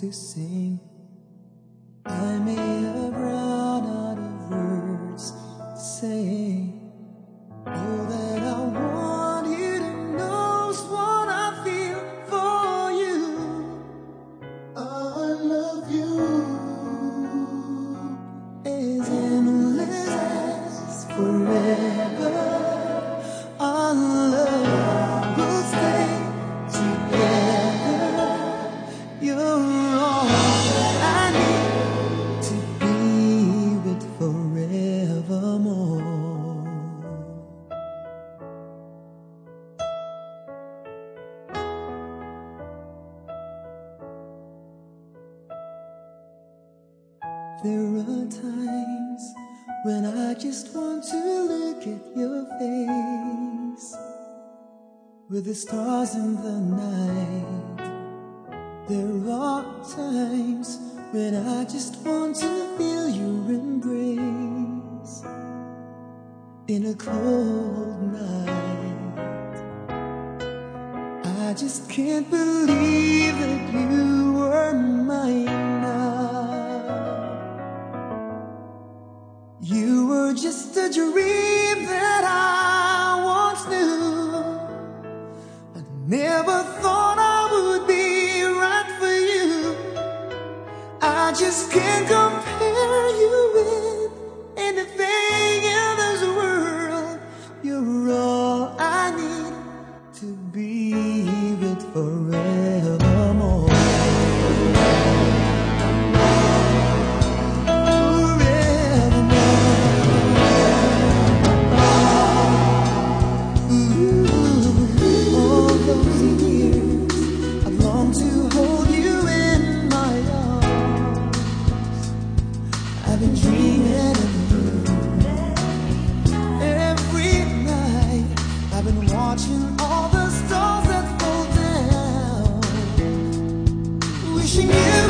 to sing. I may have run out of words to say. Are times when I just want to look at your face with the stars in the night. There are times when I just want to feel your embrace in a cold night. I just can't believe that you a dream that I once knew. I never thought I would be right for you. I just can't compare you with anything in this world. You're all I need to be with forevermore. Wishing you